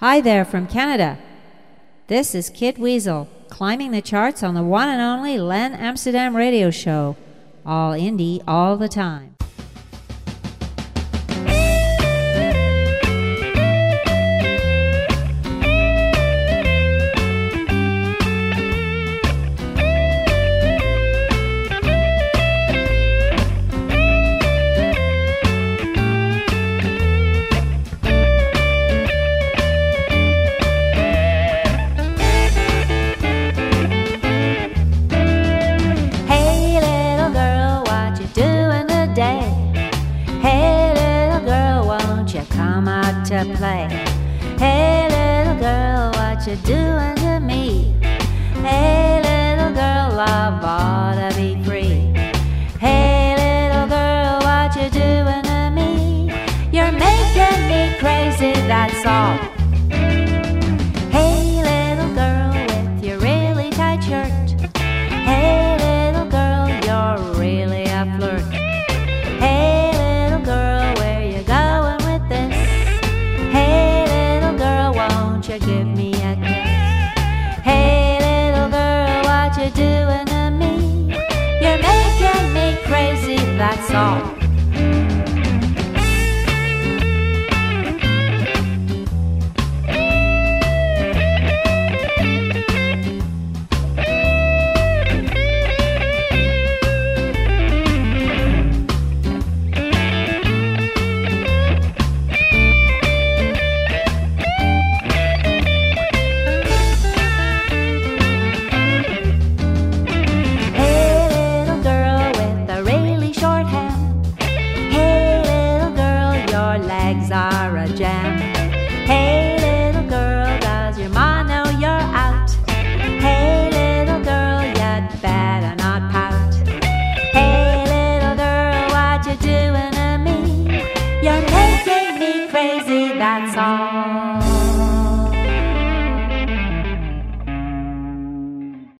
Hi there from Canada. This is Kid Wezel climbing the charts on the one and only Len Amsterdam radio show. All indie all the time. Play? Hey little girl, what you doing to me? Hey little girl, love ought to be free. Hey little girl, what you doing to me? You're making me crazy, that's all. You give me a kiss? Hey little girl, what you doing to me? You're making me crazy, that's all. Are a jam. Hey